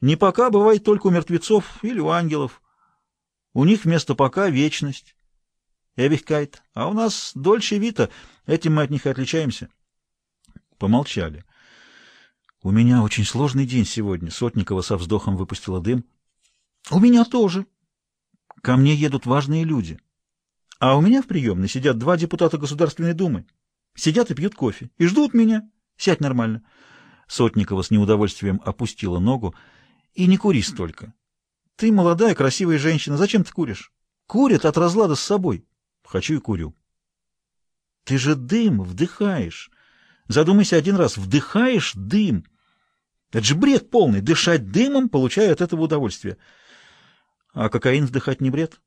Не пока бывает только у мертвецов или у ангелов. У них вместо пока вечность. Эвихкайт. А у нас дольше вита. Этим мы от них и отличаемся. Помолчали. У меня очень сложный день сегодня. Сотникова со вздохом выпустила дым. У меня тоже. Ко мне едут важные люди. А у меня в приемной сидят два депутата Государственной Думы. Сидят и пьют кофе. И ждут меня. Сядь нормально. Сотникова с неудовольствием опустила ногу. И не кури столько. Ты молодая, красивая женщина. Зачем ты куришь? Курят от разлада с собой. Хочу и курю. Ты же дым вдыхаешь. Задумайся один раз. Вдыхаешь дым. Это же бред полный. Дышать дымом, получая от этого удовольствие. А кокаин вдыхать не бред?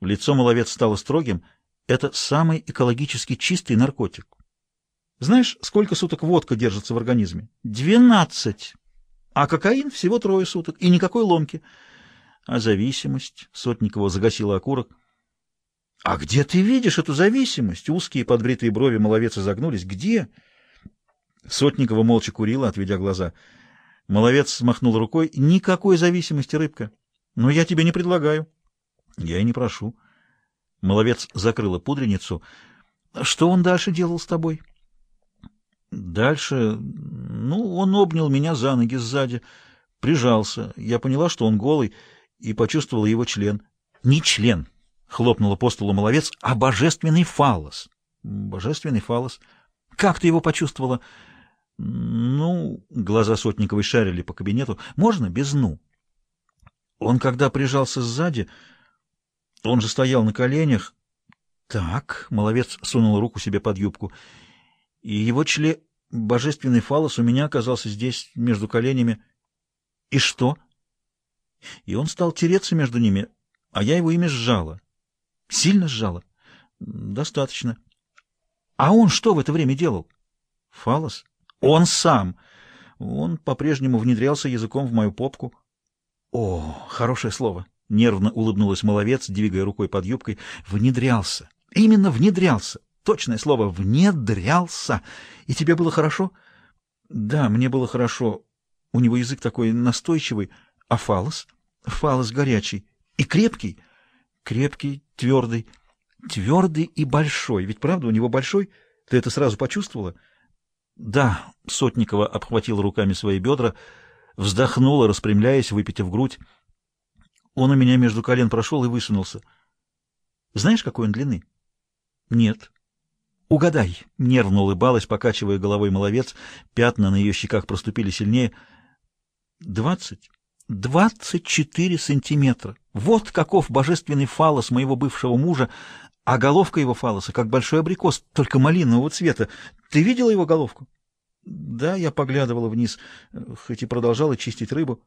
Лицо маловец стало строгим. Это самый экологически чистый наркотик. Знаешь, сколько суток водка держится в организме? Двенадцать. А кокаин всего трое суток. И никакой ломки. А зависимость? Сотникова загасила окурок. А где ты видишь эту зависимость? Узкие подбритые брови маловец изогнулись. Где? Сотникова молча курила, отведя глаза. Маловец смахнул рукой. Никакой зависимости, рыбка. Но я тебе не предлагаю. Я и не прошу. Маловец закрыла пудреницу. Что он дальше делал с тобой? Дальше... Ну, он обнял меня за ноги сзади, прижался. Я поняла, что он голый, и почувствовала его член. Не член, хлопнула по столу маловец, а божественный фалос. Божественный фалос. Как ты его почувствовала? Ну, глаза Сотниковой шарили по кабинету. Можно без «ну»? Он, когда прижался сзади, он же стоял на коленях. Так, маловец сунул руку себе под юбку, и его член, божественный фалос, у меня оказался здесь, между коленями. И что? И он стал тереться между ними, а я его ими сжала. Сильно сжала? Достаточно. А он что в это время делал? Фалос? Он сам. Он по-прежнему внедрялся языком в мою попку. О, хорошее слово. Нервно улыбнулась маловец, двигая рукой под юбкой. Внедрялся. Именно внедрялся. Точное слово «внедрялся». И тебе было хорошо? Да, мне было хорошо. У него язык такой настойчивый. А фалос? Фалос горячий. И крепкий? Крепкий, твердый. Твердый и большой. Ведь правда, у него большой? Ты это сразу почувствовала? Да, Сотникова обхватила руками свои бедра, вздохнула, распрямляясь, выпитив грудь. Он у меня между колен прошел и высунулся. Знаешь, какой он длины? Нет. Угадай. Нервно улыбалась, покачивая головой маловец. Пятна на ее щеках проступили сильнее. Двадцать. Двадцать четыре сантиметра. Вот каков божественный фалос моего бывшего мужа, а головка его фалоса, как большой абрикос, только малинового цвета. Ты видела его головку? Да, я поглядывала вниз, хоть и продолжала чистить рыбу.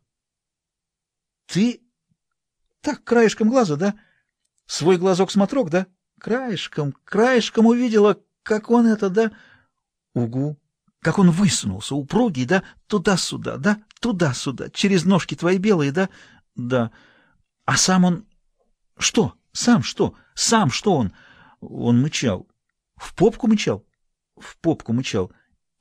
Ты так, краешком глаза, да? Свой глазок-смотрок, да? Краешком, краешком увидела, как он это, да? Угу. Как он высунулся, упругий, да? Туда-сюда, да? Туда-сюда. Через ножки твои белые, да? Да. А сам он... Что? Сам что? Сам что он? Он мычал. В попку мычал? В попку мычал.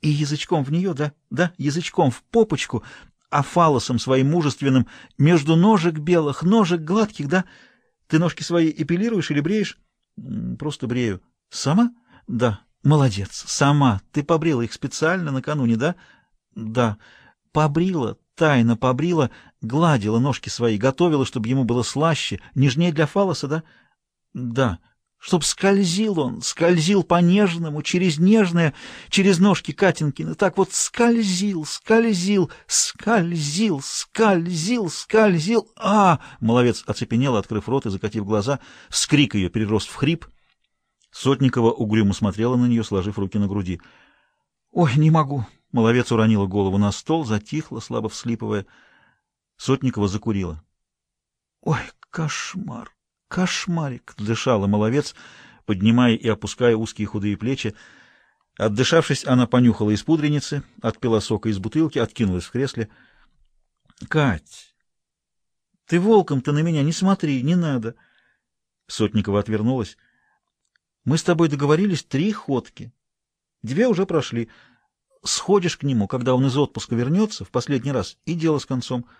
И язычком в нее, да? Да, язычком в попочку а фалосом своим мужественным между ножек белых, ножек гладких, да? Ты ножки свои эпилируешь или бреешь? Просто брею. Сама? Да. Молодец. Сама. Ты побрила их специально накануне, да? Да. Побрила, тайно побрила, гладила ножки свои, готовила, чтобы ему было слаще, нежнее для фалоса, да? Да чтоб скользил он, скользил по нежному, через нежное, через ножки Катинкина, так вот скользил, скользил, скользил, скользил, скользил. А! Маловец оцепенел, открыв рот и закатив глаза. Скрик ее перерос в хрип. Сотникова угрюмо смотрела на нее, сложив руки на груди. «Ой, не могу!» Маловец уронила голову на стол, затихла, слабо вслипывая. Сотникова закурила. «Ой, кошмар!» Кошмарик! — дышала маловец, поднимая и опуская узкие худые плечи. Отдышавшись, она понюхала из пудреницы, отпила сока из бутылки, откинулась в кресле. — Кать, ты волком-то на меня не смотри, не надо. Сотникова отвернулась. — Мы с тобой договорились три ходки. Две уже прошли. Сходишь к нему, когда он из отпуска вернется, в последний раз, и дело с концом —